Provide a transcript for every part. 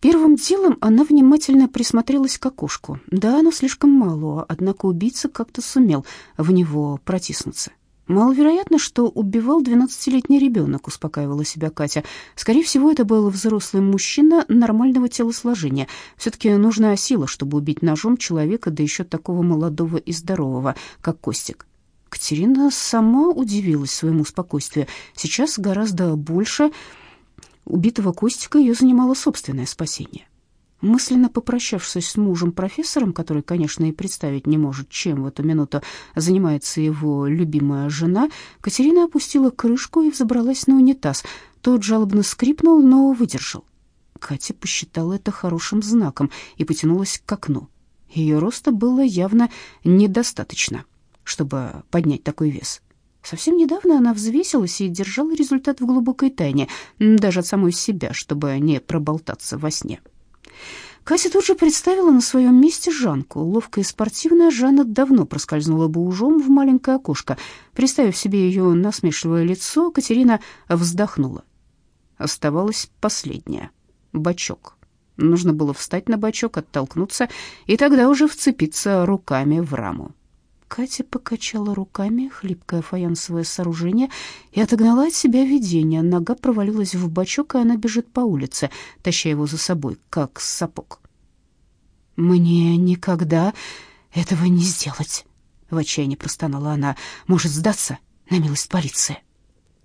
Первым делом она внимательно присмотрелась к окошку. Да, оно слишком мало, однако убийца как-то сумел в него протиснуться. Маловероятно, что убивал двенадцатилетний ребенок, успокаивала себя Катя. Скорее всего, это был взрослый мужчина нормального телосложения. Все-таки нужна сила, чтобы убить ножом человека, да еще такого молодого и здорового, как Костик. Катерина сама удивилась своему спокойствию. Сейчас гораздо больше убитого Костика ее занимало собственное спасение. Мысленно попрощавшись с мужем-профессором, который, конечно, и представить не может, чем в эту минуту занимается его любимая жена, Катерина опустила крышку и взобралась на унитаз. Тот жалобно скрипнул, но выдержал. Катя посчитала это хорошим знаком и потянулась к окну. Ее роста было явно недостаточно, чтобы поднять такой вес. Совсем недавно она взвесилась и держала результат в глубокой тайне, даже от самой себя, чтобы не проболтаться во сне. Катя тут же представила на своем месте Жанку. Ловкая и спортивная Жанна давно проскользнула бы ужом в маленькое окошко. Представив себе ее насмешливое лицо, Катерина вздохнула. Оставалось последнее — бачок. Нужно было встать на бачок, оттолкнуться и тогда уже вцепиться руками в раму. Катя покачала руками хлипкое фаянсовое сооружение и отогнала от себя видение. Нога провалилась в бачок, и она бежит по улице, таща его за собой, как сапог. «Мне никогда этого не сделать», — в отчаянии простонала она. «Может сдаться на милость полиции».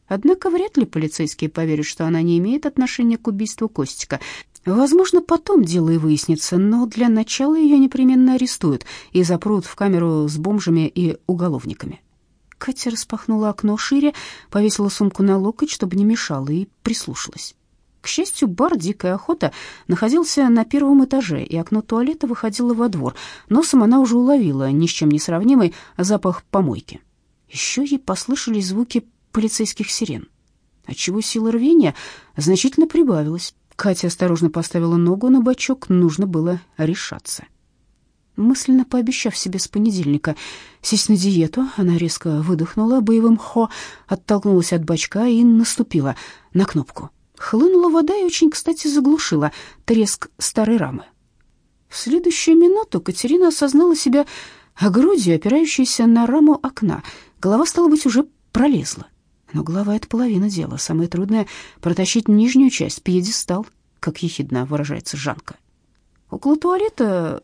Однако вряд ли полицейские поверят, что она не имеет отношения к убийству Костика. Возможно, потом дело и выяснится, но для начала ее непременно арестуют и запрут в камеру с бомжами и уголовниками. Катя распахнула окно шире, повесила сумку на локоть, чтобы не мешала, и прислушалась. К счастью, бар «Дикая охота» находился на первом этаже, и окно туалета выходило во двор. Носом она уже уловила ни с чем не сравнимый запах помойки. Еще ей послышались звуки полицейских сирен, отчего сила рвения значительно прибавилась. Катя осторожно поставила ногу на бочок, нужно было решаться. Мысленно пообещав себе с понедельника сесть на диету, она резко выдохнула боевым «хо», оттолкнулась от бачка и наступила на кнопку. Хлынула вода и очень, кстати, заглушила треск старой рамы. В следующую минуту Катерина осознала себя грудью, опирающейся на раму окна. Голова, стала быть, уже пролезла. Но голова — это половина дела. Самое трудное — протащить нижнюю часть, пьедестал, как ехидно выражается Жанка. Около туалета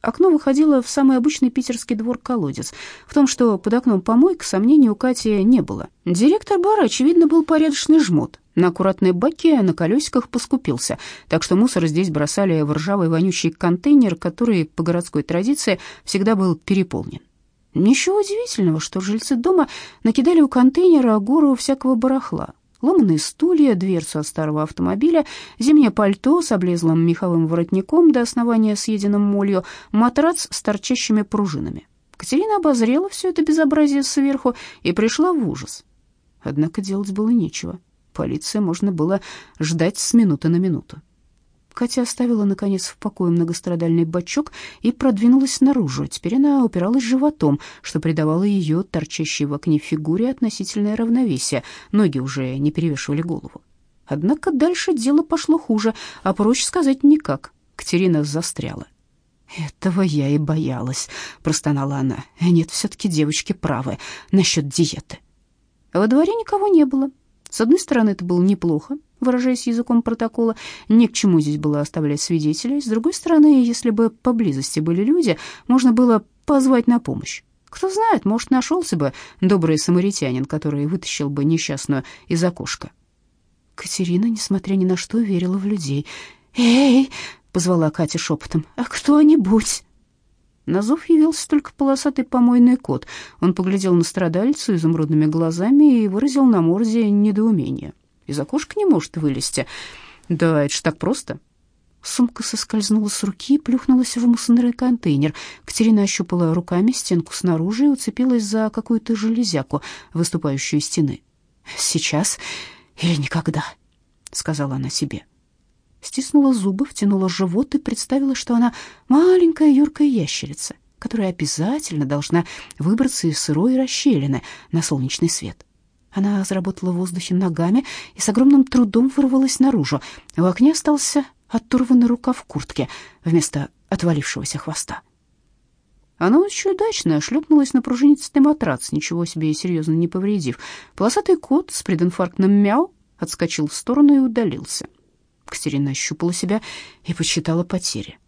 окно выходило в самый обычный питерский двор-колодец. В том, что под окном помойка, сомнений у Кати не было. Директор бара, очевидно, был порядочный жмот. На аккуратной баке на колесиках поскупился, так что мусор здесь бросали в ржавый вонючий контейнер, который, по городской традиции, всегда был переполнен. Ничего удивительного, что жильцы дома накидали у контейнера гору всякого барахла. Ломаные стулья, дверцу от старого автомобиля, зимнее пальто с облезлым меховым воротником до основания съеденным молью, матрац с торчащими пружинами. Катерина обозрела все это безобразие сверху и пришла в ужас. Однако делать было нечего. Полиция можно было ждать с минуты на минуту. Катя оставила, наконец, в покое многострадальный бачок и продвинулась наружу. Теперь она упиралась животом, что придавало ее торчащей в окне фигуре относительное равновесие. Ноги уже не перевешивали голову. Однако дальше дело пошло хуже, а проще сказать никак. Катерина застряла. «Этого я и боялась», — простонала она. «Нет, все-таки девочки правы насчет диеты». Во дворе никого не было. С одной стороны, это было неплохо, выражаясь языком протокола, ни к чему здесь было оставлять свидетелей. С другой стороны, если бы поблизости были люди, можно было позвать на помощь. Кто знает, может, нашелся бы добрый самаритянин, который вытащил бы несчастную из окошка. Катерина, несмотря ни на что, верила в людей. «Эй!» — позвала Катя шепотом. «А кто-нибудь?» На зов явился только полосатый помойный кот. Он поглядел на страдальцу изумрудными глазами и выразил на морде недоумение из окошка не может вылезти. Да, это ж так просто. Сумка соскользнула с руки и плюхнулась в мусорный контейнер. Катерина ощупала руками стенку снаружи и уцепилась за какую-то железяку, выступающую из стены. «Сейчас или никогда», — сказала она себе. Стиснула зубы, втянула живот и представила, что она маленькая юркая ящерица, которая обязательно должна выбраться из сырой расщелины на солнечный свет. Она заработала в воздухе ногами и с огромным трудом вырвалась наружу. В окне остался оторванный рукав куртки вместо отвалившегося хвоста. Она очень удачно шлепнулась на пружинистый матрац, ничего себе серьезно не повредив. Полосатый кот с прединфарктным мяу отскочил в сторону и удалился. Катерина ощупала себя и подсчитала потери.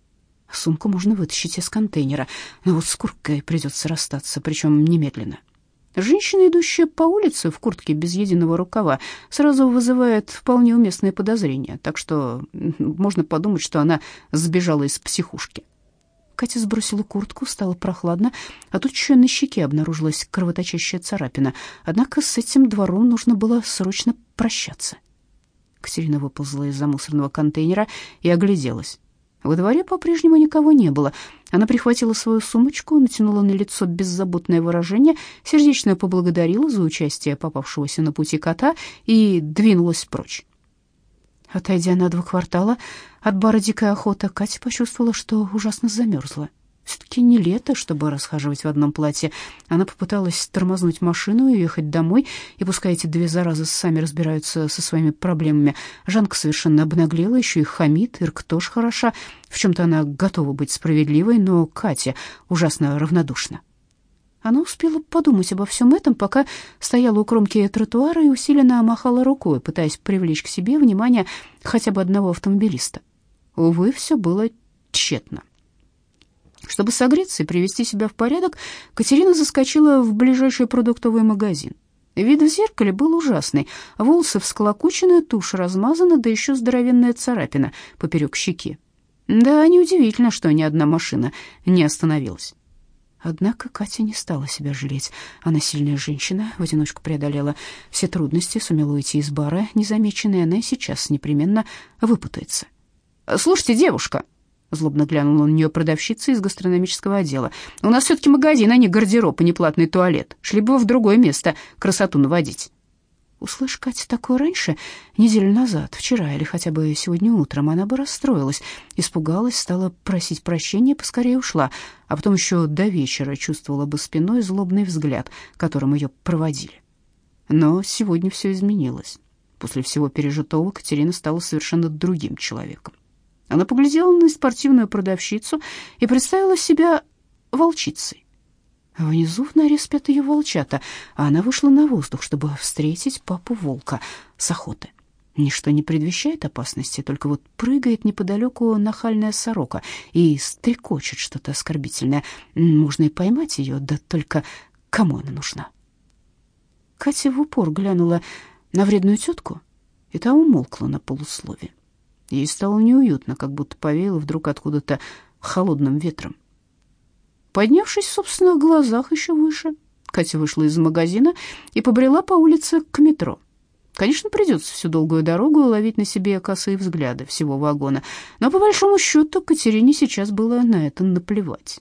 Сумку можно вытащить из контейнера, но вот с курткой придется расстаться, причем немедленно. Женщина, идущая по улице в куртке без единого рукава, сразу вызывает вполне уместные подозрения, так что можно подумать, что она сбежала из психушки. Катя сбросила куртку, стало прохладно, а тут еще на щеке обнаружилась кровоточащая царапина. Однако с этим двором нужно было срочно прощаться. Катерина выползла из-за мусорного контейнера и огляделась. Во дворе по-прежнему никого не было. Она прихватила свою сумочку, натянула на лицо беззаботное выражение, сердечно поблагодарила за участие попавшегося на пути кота и двинулась прочь. Отойдя на два квартала от бара «Дикая охота», Катя почувствовала, что ужасно замерзла. Все-таки не лето, чтобы расхаживать в одном платье. Она попыталась тормознуть машину и ехать домой, и пускай эти две заразы сами разбираются со своими проблемами. Жанка совершенно обнаглела, еще и хамит, Ирка тоже хороша. В чем-то она готова быть справедливой, но Катя ужасно равнодушна. Она успела подумать обо всем этом, пока стояла у кромки тротуара и усиленно махала рукой, пытаясь привлечь к себе внимание хотя бы одного автомобилиста. Увы, все было тщетно. Чтобы согреться и привести себя в порядок, Катерина заскочила в ближайший продуктовый магазин. Вид в зеркале был ужасный. Волосы всколокучены, тушь размазана, да еще здоровенная царапина поперек щеки. Да, неудивительно, что ни одна машина не остановилась. Однако Катя не стала себя жалеть. Она сильная женщина, в одиночку преодолела все трудности, сумела уйти из бара незамеченной, она и сейчас непременно выпутается. «Слушайте, девушка», Злобно глянула на нее продавщица из гастрономического отдела. «У нас все-таки магазин, а не гардероб и не платный туалет. Шли бы в другое место красоту наводить». Услышь Катя такое раньше, неделю назад, вчера или хотя бы сегодня утром, она бы расстроилась, испугалась, стала просить прощения, поскорее ушла, а потом еще до вечера чувствовала бы спиной злобный взгляд, которым ее проводили. Но сегодня все изменилось. После всего пережитого Катерина стала совершенно другим человеком. Она поглядела на спортивную продавщицу и представила себя волчицей. Внизу в норе спят ее волчата, а она вышла на воздух, чтобы встретить папу волка с охоты. Ничто не предвещает опасности, только вот прыгает неподалеку нахальная сорока и стрекочет что-то оскорбительное. Можно и поймать ее, да только кому она нужна? Катя в упор глянула на вредную тетку, и та умолкла на полуслове. Ей стало неуютно, как будто повеяло вдруг откуда-то холодным ветром. Поднявшись в собственных глазах еще выше, Катя вышла из магазина и побрела по улице к метро. Конечно, придется всю долгую дорогу ловить на себе косые взгляды всего вагона, но по большому счету Катерине сейчас было на это наплевать.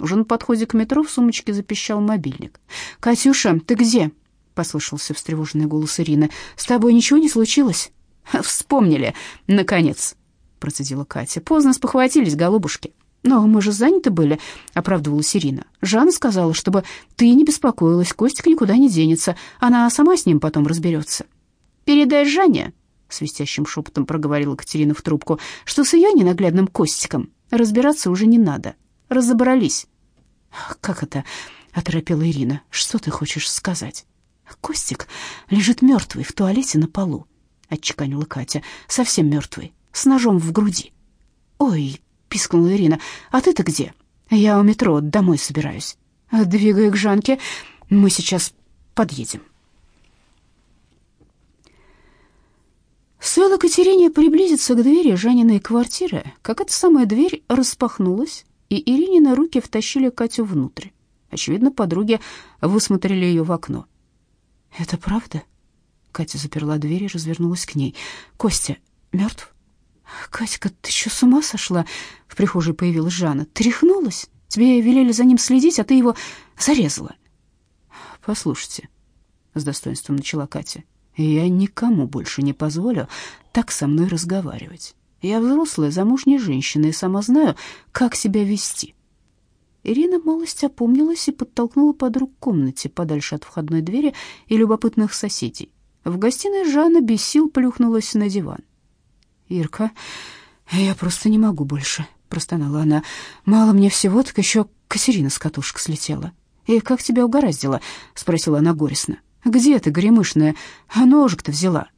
Уже на подходе к метро в сумочке запищал мобильник. «Катюша, ты где?» — послышался встревоженный голос Ирины. «С тобой ничего не случилось?» «Вспомнили, наконец», — процедила Катя. «Поздно спохватились, голубушки». «Но мы же заняты были», — оправдывалась Ирина. «Жанна сказала, чтобы ты не беспокоилась, Костик никуда не денется. Она сама с ним потом разберется». «Передай Жанне», — свистящим шепотом проговорила Катерина в трубку, «что с ее ненаглядным Костиком разбираться уже не надо. Разобрались». «Как это?» — оторопела Ирина. «Что ты хочешь сказать?» «Костик лежит мертвый в туалете на полу. — отчеканила Катя, — совсем мертвый, с ножом в груди. «Ой», — пискнула Ирина, — «а ты-то где?» «Я у метро, домой собираюсь». «Двигай к Жанке, мы сейчас подъедем». Стоило Катерине приблизиться к двери Жаниной квартиры, как эта самая дверь распахнулась, и Ирине на руки втащили Катю внутрь. Очевидно, подруги высмотрели ее в окно. «Это правда?» Катя заперла дверь и развернулась к ней. «Костя мертв?» «Катька, ты что, с ума сошла?» В прихожей появилась Жанна. «Ты рехнулась? Тебе велели за ним следить, а ты его зарезала». «Послушайте», — с достоинством начала Катя, «я никому больше не позволю так со мной разговаривать. Я взрослая, замужняя женщина и сама знаю, как себя вести». Ирина малость опомнилась и подтолкнула подруг к комнате подальше от входной двери и любопытных соседей. В гостиной Жанна без сил плюхнулась на диван. «Ирка, «Я просто не могу больше», — простонала она. «Мало мне всего, так еще Катерина с катушек слетела». «И как тебя угораздило?» — спросила она горестно. «Где ты, горемышная, а ножик-то взяла?»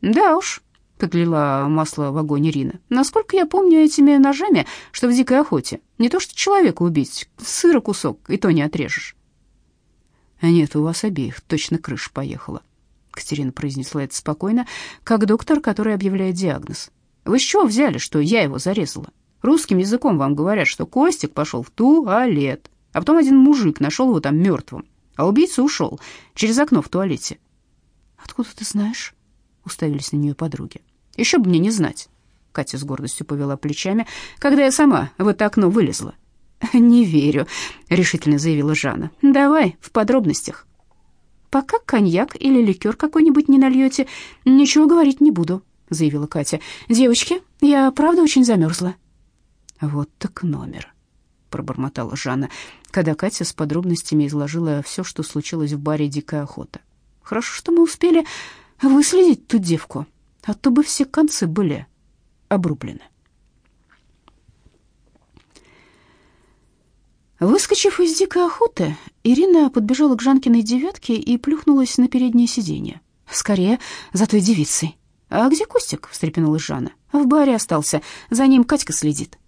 «Да уж», — подлила масло в огонь Ирина. «Насколько я помню, этими ножами, что в дикой охоте, не то что человека убить, сыра кусок, и то не отрежешь». «Нет, у вас обеих точно крыша поехала», — Катерина произнесла это спокойно, как доктор, который объявляет диагноз. «Вы с чего взяли, что я его зарезала? Русским языком вам говорят, что Костик пошел в туалет, а потом один мужик нашел его там мертвым, а убийца ушел через окно в туалете». «Откуда ты знаешь?» — уставились на нее подруги. «Еще бы мне не знать». Катя с гордостью повела плечами, когда я сама в это окно вылезла. «Не верю», — решительно заявила Жанна. «Давай в подробностях». «Пока коньяк или ликер какой-нибудь не нальете, ничего говорить не буду», — заявила Катя. «Девочки, я правда очень замерзла». «Вот так номер», — пробормотала Жанна, когда Катя с подробностями изложила все, что случилось в баре «Дикая охота». «Хорошо, что мы успели выследить ту девку, а то бы все концы были обрублены». Выскочив из дикой охоты, Ирина подбежала к Жанкиной девятке и плюхнулась на переднее сиденье. «Скорее, за той девицей». «А где Костик?» — встрепенулась Жанна. «В баре остался. За ним Катька следит».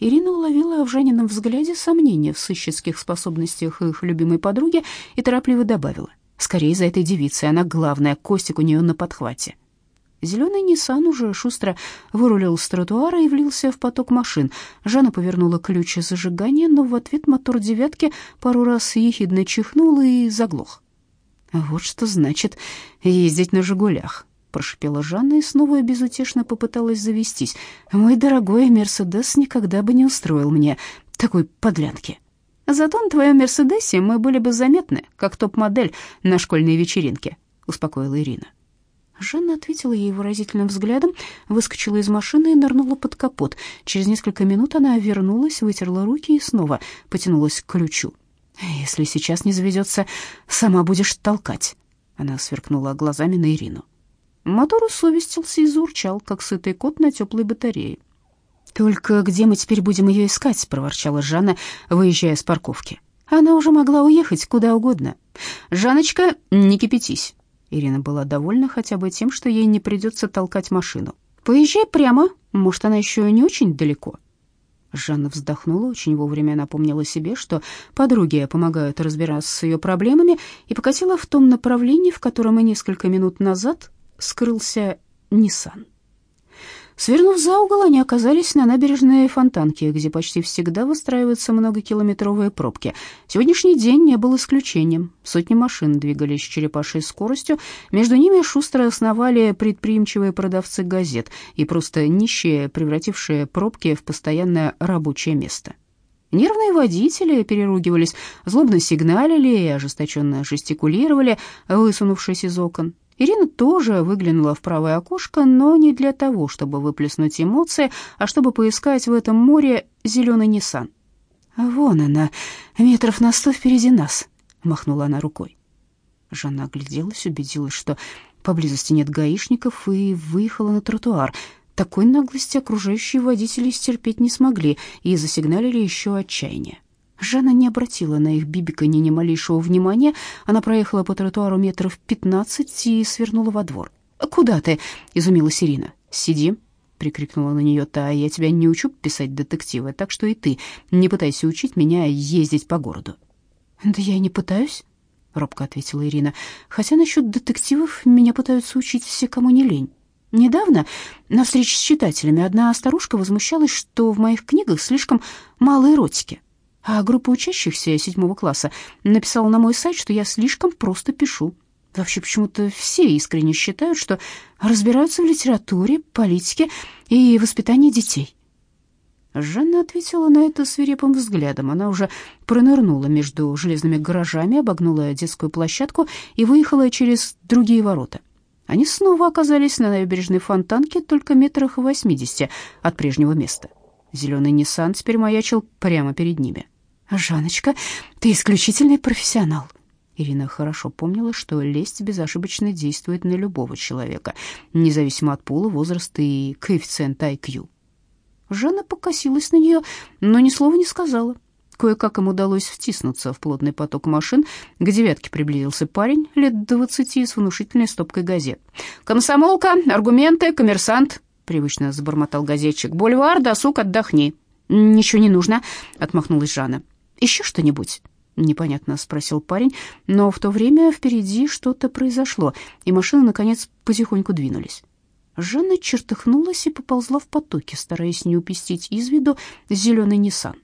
Ирина уловила в Жанином взгляде сомнение в сыщицких способностях их любимой подруги и торопливо добавила. «Скорее за этой девицей. Она главная. Костик у нее на подхвате». Зеленый Ниссан уже шустро вырулил с тротуара и влился в поток машин. Жанна повернула ключ зажигания, но в ответ мотор «девятки» пару раз ехидно чихнул и заглох. «Вот что значит ездить на «Жигулях», — прошипела Жанна и снова безутешно попыталась завестись. «Мой дорогой Мерседес никогда бы не устроил мне такой подлянки». «Зато на твоем Мерседесе мы были бы заметны, как топ-модель на школьной вечеринке», — успокоила Ирина. Жанна ответила ей выразительным взглядом, выскочила из машины и нырнула под капот. Через несколько минут она вернулась, вытерла руки и снова потянулась к ключу. «Если сейчас не заведется, сама будешь толкать». Она сверкнула глазами на Ирину. Мотор усовестился и заурчал, как сытый кот на теплой батарее. «Только где мы теперь будем ее искать?» — проворчала Жанна, выезжая с парковки. «Она уже могла уехать куда угодно». «Жанночка, не кипятись», Ирина была довольна хотя бы тем, что ей не придется толкать машину. «Поезжай прямо, может, она еще не очень далеко». Жанна вздохнула, очень вовремя напомнила себе, что подруги помогают разбираться с ее проблемами, и покатила в том направлении, в котором и несколько минут назад скрылся Ниссан. Свернув за угол, они оказались на набережной Фонтанки, где почти всегда выстраиваются многокилометровые пробки. Сегодняшний день не был исключением. Сотни машин двигались с черепашей скоростью, между ними шустро основали предприимчивые продавцы газет и просто нищие, превратившие пробки в постоянное рабочее место. Нервные водители переругивались, злобно сигналили и ожесточенно жестикулировали, высунувшись из окон. Ирина тоже выглянула в правое окошко, но не для того, чтобы выплеснуть эмоции, а чтобы поискать в этом море зеленый Ниссан. «Вон она, метров на сто впереди нас», — махнула она рукой. Жанна огляделась, убедилась, что поблизости нет гаишников, и выехала на тротуар. Такой наглости окружающие водители стерпеть не смогли и засигналили еще отчаяние. Жанна не обратила на их бибиканье ни малейшего внимания. Она проехала по тротуару метров пятнадцать и свернула во двор. «Куда ты?» — изумилась Ирина. «Сиди», — прикрикнула на нее та. «Я тебя не учу писать детективы, так что и ты не пытайся учить меня ездить по городу». «Да я и не пытаюсь», — робко ответила Ирина. «Хотя насчет детективов меня пытаются учить все, кому не лень». Недавно на встрече с читателями одна старушка возмущалась, что в моих книгах слишком мало эротики а группа учащихся седьмого класса написала на мой сайт, что я слишком просто пишу. Вообще почему-то все искренне считают, что разбираются в литературе, политике и воспитании детей. Жанна ответила на это свирепым взглядом. Она уже пронырнула между железными гаражами, обогнула детскую площадку и выехала через другие ворота. Они снова оказались на набережной Фонтанке, только метрах в восьмидесяти от прежнего места. Зеленый Ниссан теперь маячил прямо перед ними. «Жанночка, ты исключительный профессионал». Ирина хорошо помнила, что лесть безошибочно действует на любого человека, независимо от пола, возраста и коэффициента IQ. Жанна покосилась на нее, но ни слова не сказала. Кое-как им удалось втиснуться в плотный поток машин. К девятке приблизился парень лет двадцати с внушительной стопкой газет. «Комсомолка, аргументы, коммерсант», — привычно забормотал газетчик. «Бульвар, досуг, отдохни». «Ничего не нужно», — отмахнулась Жанна. «Еще что-нибудь?» — непонятно спросил парень, но в то время впереди что-то произошло, и машины, наконец, потихоньку двинулись. Жанна чертыхнулась и поползла в потоке, стараясь не упустить из виду зеленый Ниссан.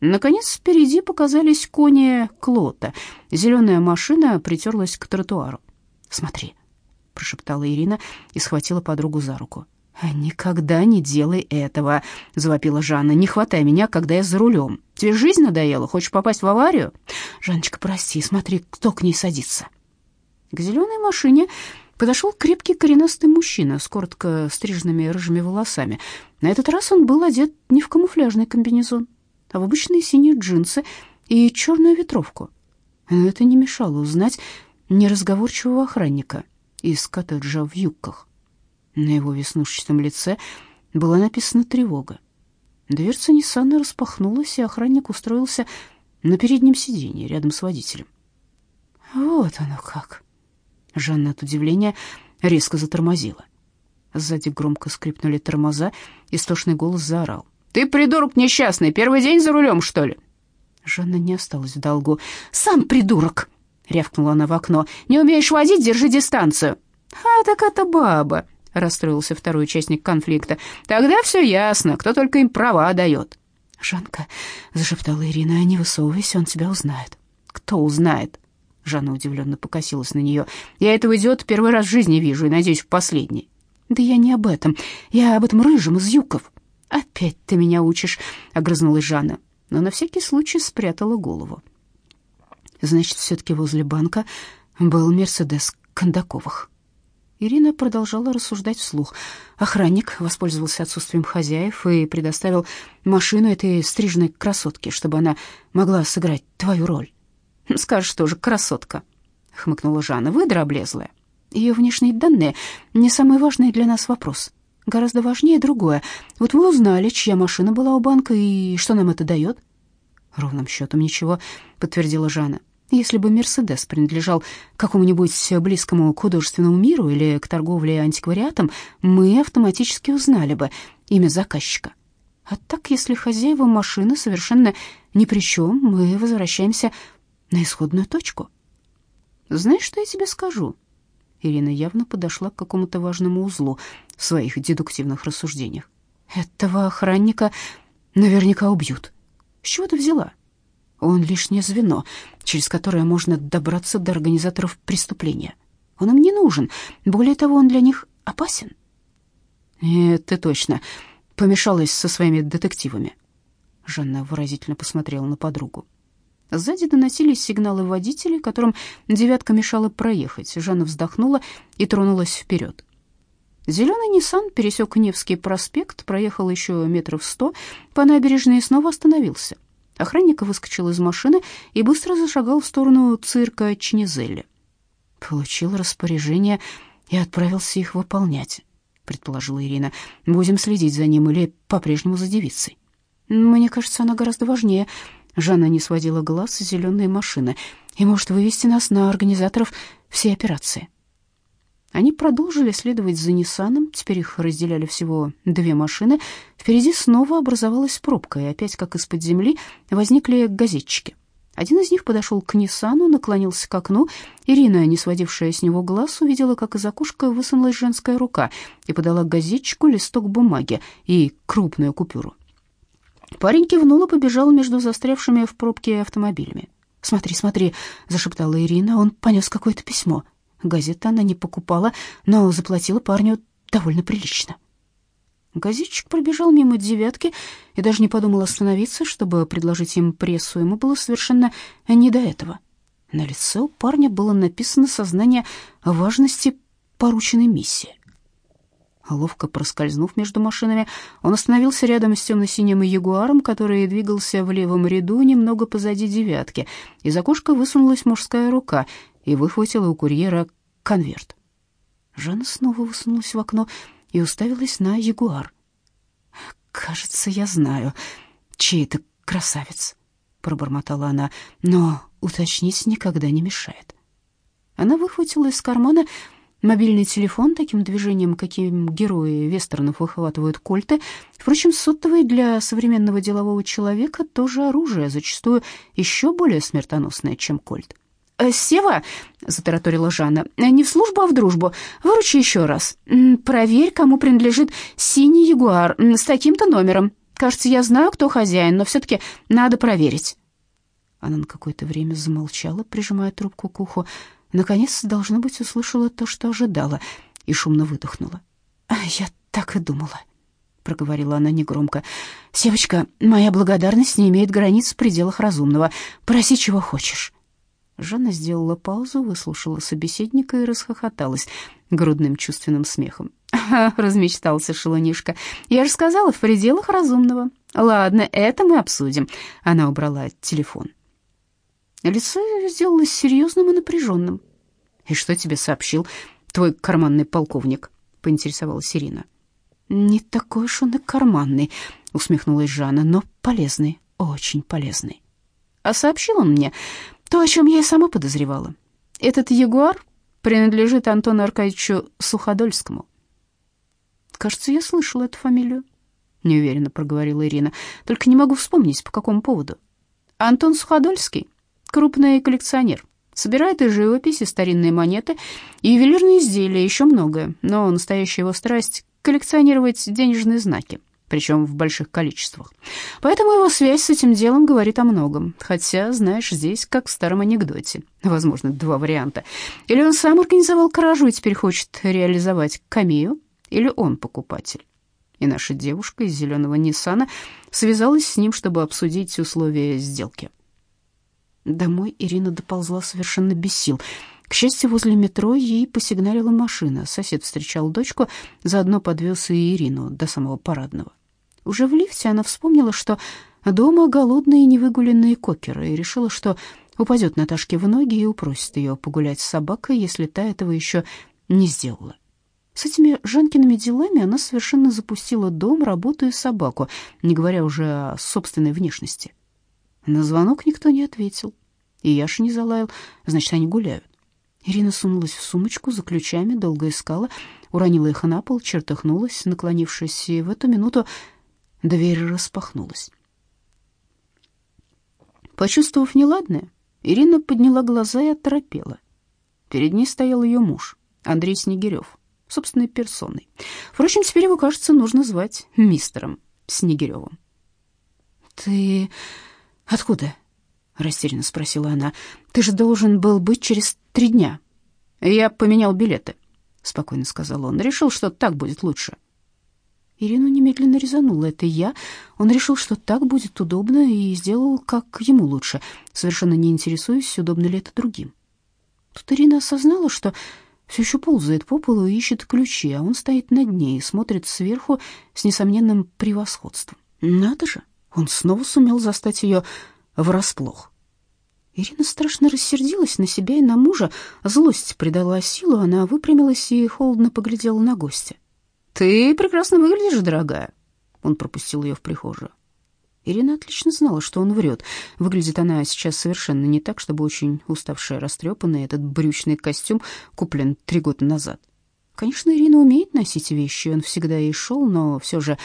Наконец, впереди показались кони Клота. Зеленая машина притерлась к тротуару. «Смотри», — прошептала Ирина и схватила подругу за руку. «Никогда не делай этого», — завопила Жанна. «Не хватай меня, когда я за рулем. Тебе жизнь надоела? Хочешь попасть в аварию?» «Жанночка, прости, смотри, кто к ней садится». К зеленой машине подошел крепкий коренастый мужчина с коротко стриженными рыжими волосами. На этот раз он был одет не в камуфляжный комбинезон, а в обычные синие джинсы и черную ветровку. Но это не мешало узнать неразговорчивого охранника из коттеджа в юбках. На его веснушчатом лице была написана тревога. Дверца Ниссана распахнулась, и охранник устроился на переднем сиденье рядом с водителем. «Вот оно как!» Жанна от удивления резко затормозила. Сзади громко скрипнули тормоза, и истошный голос заорал. Ты, придурок несчастный, первый день за рулем, что ли?» Жанна не осталась в долгу. «Сам придурок!» — рявкнула она в окно. «Не умеешь водить, держи дистанцию». «А, так это баба!» — расстроился второй участник конфликта. «Тогда все ясно, кто только им права дает». «Жанка», — зашептала Ирина, — «не высовывайся, он тебя узнает». «Кто узнает?» Жанна удивленно покосилась на нее. «Я этого идиота первый раз в жизни вижу и, надеюсь, в последний». «Да я не об этом. Я об этом рыжем из юков». «Опять ты меня учишь», — огрызнулась Жанна, но на всякий случай спрятала голову. Значит, все-таки возле банка был Мерседес Кондаковых. Ирина продолжала рассуждать вслух. Охранник воспользовался отсутствием хозяев и предоставил машину этой стрижной красотке, чтобы она могла сыграть твою роль. «Скажешь тоже, красотка», — хмыкнула Жанна, — «выдра облезлая. Ее внешние данные — не самый важный для нас вопрос. Гораздо важнее другое. Вот вы узнали, чья машина была у банка, и что нам это дает?» «Ровным счетом ничего», — подтвердила Жанна. «Если бы «Мерседес» принадлежал какому-нибудь близкому к художественному миру или к торговле антиквариатом, мы автоматически узнали бы имя заказчика. А так, если хозяева машины совершенно ни при чем, мы возвращаемся на исходную точку». «Знаешь, что я тебе скажу?» Ирина явно подошла к какому-то важному узлу в своих дедуктивных рассуждениях. «Этого охранника наверняка убьют. С чего ты взяла? Он лишнее звено, через которое можно добраться до организаторов преступления. Он им не нужен. Более того, он для них опасен». «Нет, ты точно помешалась со своими детективами». Жанна выразительно посмотрела на подругу. Сзади доносились сигналы водителей, которым девятка мешала проехать. Жанна вздохнула и тронулась вперед. Зеленый Ниссан пересек Невский проспект, проехал еще метров сто по набережной и снова остановился. Охранник выскочил из машины и быстро зашагал в сторону цирка Чнезелли. Получил распоряжение и отправился их выполнять, предположила Ирина. Будем следить за ним или по-прежнему за девицей. Мне кажется, она гораздо важнее, Жанна не сводила глаз с зеленой машины и может вывести нас на организаторов всей операции. Они продолжили следовать за Ниссаном, теперь их разделяли всего две машины. Впереди снова образовалась пробка, и опять, как из-под земли, возникли газетчики. Один из них подошел к Ниссану, наклонился к окну. Ирина, не сводившая с него глаз, увидела, как из окошка высунулась женская рука и подала газетчику листок бумаги и крупную купюру. Парень кивнул и побежал между застрявшими в пробке автомобилями. «Смотри, смотри», — зашептала Ирина, — «он понес какое-то письмо». Газеты она не покупала, но заплатила парню довольно прилично. Газетчик пробежал мимо девятки и даже не подумал остановиться, чтобы предложить им прессу. Ему было совершенно не до этого. На лице у парня было написано сознание важности порученной миссии. Ловко проскользнув между машинами, он остановился рядом с темно-синим ягуаром, который двигался в левом ряду немного позади девятки. Из окошка высунулась мужская рука и выхватила у курьера конверт. Жанна снова высунулась в окно и уставилась на ягуар. кажется, я знаю, чей это красавец», — пробормотала она, «но уточнить никогда не мешает». Она выхватила из кармана мобильный телефон таким движением, каким герои вестернов выхватывают кольты. Впрочем, сотовый для современного делового человека тоже оружие, зачастую еще более смертоносное, чем кольт. «Э, «Сева», — затараторила Жанна, — «не в службу, а в дружбу. Выручи еще раз. Проверь, кому принадлежит синий ягуар с таким-то номером. Кажется, я знаю, кто хозяин, но все-таки надо проверить». Она на какое-то время замолчала, прижимая трубку к уху. Наконец, должно быть, услышала то, что ожидала, и шумно выдохнула. «А «Я так и думала», — проговорила она негромко. «Севочка, моя благодарность не имеет границ в пределах разумного. Проси, чего хочешь». Жанна сделала паузу, выслушала собеседника и расхохоталась грудным чувственным смехом. размечтался шелунишка. «Я же сказала, в пределах разумного. Ладно, это мы обсудим». Она убрала телефон. Лицо ее сделалось серьезным и напряженным. «И что тебе сообщил твой карманный полковник?» — поинтересовалась Ирина. «Не такой уж он и карманный», — усмехнулась Жанна, — «но полезный, очень полезный». А сообщил он мне то, о чем я и сама подозревала. Этот ягуар принадлежит Антону Аркадьевичу Суходольскому. Кажется, я слышала эту фамилию, неуверенно проговорила Ирина. Только не могу вспомнить, по какому поводу. Антон Суходольский крупный коллекционер. Собирает и живопись, и старинные монеты, и ювелирные изделия, еще многое. Но настоящая его страсть — коллекционировать денежные знаки причем в больших количествах. Поэтому его связь с этим делом говорит о многом. Хотя, знаешь, здесь, как в старом анекдоте, возможно, два варианта. Или он сам организовал кражу и теперь хочет реализовать камею, или он покупатель. И наша девушка из зеленого Ниссана связалась с ним, чтобы обсудить условия сделки. Домой Ирина доползла совершенно без сил. К счастью, возле метро ей посигналила машина. Сосед встречал дочку, заодно подвез и Ирину до самого парадного. Уже в лифте она вспомнила, что дома голодные невыгуленные кокеры, и решила, что упадет Наташке в ноги и упросит ее погулять с собакой, если та этого еще не сделала. С этими Жанкиными делами она совершенно запустила дом, работу и собаку, не говоря уже о собственной внешности. На звонок никто не ответил, и Яша не залаял, значит, они гуляют. Ирина сунулась в сумочку за ключами, долго искала, уронила их на пол, чертыхнулась, наклонившись, и в эту минуту Дверь распахнулась. Почувствовав неладное, Ирина подняла глаза и оторопела. Перед ней стоял ее муж, Андрей Снегирев, собственной персоной. Впрочем, теперь его, кажется, нужно звать мистером Снегиревым. «Ты откуда?» — растерянно спросила она. «Ты же должен был быть через три дня». «Я поменял билеты», — спокойно сказал он. «Решил, что так будет лучше». Ирину немедленно резануло. Это я. Он решил, что так будет удобно, и сделал, как ему лучше, совершенно не интересуясь, удобно ли это другим. Тут Ирина осознала, что все еще ползает по полу и ищет ключи, а он стоит над ней и смотрит сверху с несомненным превосходством. Надо же, он снова сумел застать ее врасплох. Ирина страшно рассердилась на себя и на мужа. Злость придала силу, она выпрямилась и холодно поглядела на гостя. «Ты прекрасно выглядишь, дорогая». Он пропустил ее в прихожую. Ирина отлично знала, что он врет. Выглядит она сейчас совершенно не так, чтобы очень уставшая, растрепанная. Этот брючный костюм куплен три года назад. Конечно, Ирина умеет носить вещи, он всегда ей шел, но все же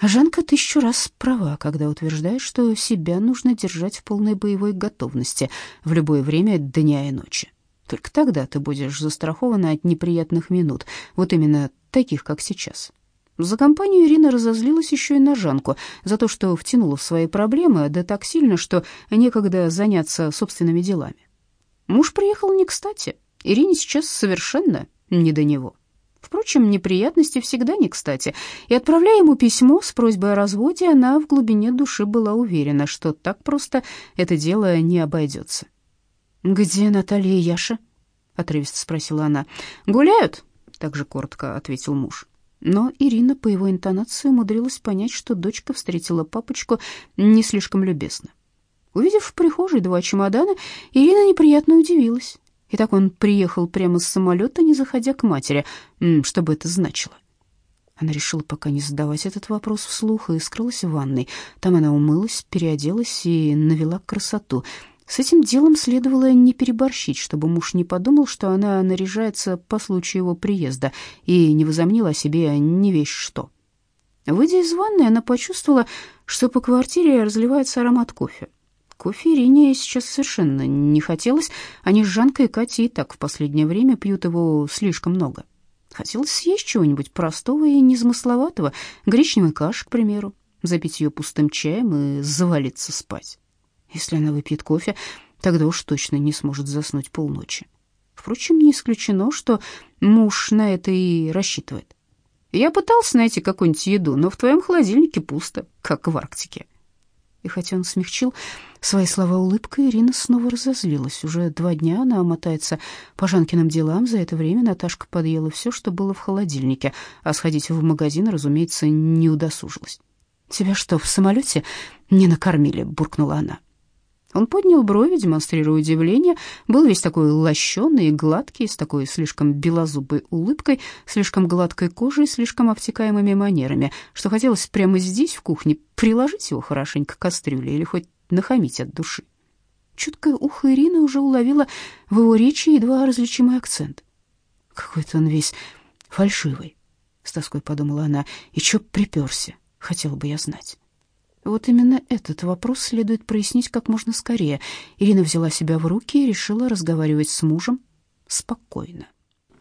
Жанка тысячу раз права, когда утверждает, что себя нужно держать в полной боевой готовности в любое время дня и ночи. Только тогда ты будешь застрахована от неприятных минут, вот именно таких, как сейчас. За компанию Ирина разозлилась еще и на Жанку за то, что втянула в свои проблемы, да так сильно, что некогда заняться собственными делами. Муж приехал не кстати. Ирине сейчас совершенно не до него. Впрочем, неприятности всегда не кстати, и, отправляя ему письмо с просьбой о разводе, она в глубине души была уверена, что так просто это дело не обойдется. «Где Наталья Яша?» — отрывисто спросила она. «Гуляют?» Также коротко ответил муж. Но Ирина по его интонации умудрилась понять, что дочка встретила папочку не слишком любезно. Увидев в прихожей два чемодана, Ирина неприятно удивилась. И так он приехал прямо с самолета, не заходя к матери. Что бы это значило? Она решила пока не задавать этот вопрос вслух и скрылась в ванной. Там она умылась, переоделась и навела красоту. С этим делом следовало не переборщить, чтобы муж не подумал, что она наряжается по случаю его приезда и не возомнила о себе не весь что. Выйдя из ванной, она почувствовала, что по квартире разливается аромат кофе. Кофе Ирине сейчас совершенно не хотелось. Они с Жанкой и Катей так в последнее время пьют его слишком много. Хотелось съесть чего-нибудь простого и незамысловатого, гречневой каши, к примеру, запить ее пустым чаем и завалиться спать. Если она выпьет кофе, тогда уж точно не сможет заснуть полночи. Впрочем, не исключено, что муж на это и рассчитывает. Я пытался найти какую-нибудь еду, но в твоем холодильнике пусто, как в Арктике. И хотя он смягчил свои слова улыбкой, Ирина снова разозлилась. Уже два дня она мотается по Жанкиным делам. За это время Наташка подъела все, что было в холодильнике, а сходить в магазин, разумеется, не удосужилась. «Тебя что, в самолете не накормили?» — буркнула она. Он поднял брови, демонстрируя удивление, был весь такой лощеный и гладкий, с такой слишком белозубой улыбкой, слишком гладкой кожей, слишком обтекаемыми манерами, что хотелось прямо здесь, в кухне, приложить его хорошенько к кастрюле или хоть нахамить от души. Чуткое ухо Ирины уже уловило в его речи едва различимый акцент. Какой-то он весь фальшивый, с тоской подумала она, и чё приперся, хотела бы я знать. Вот именно этот вопрос следует прояснить как можно скорее. Ирина взяла себя в руки и решила разговаривать с мужем спокойно.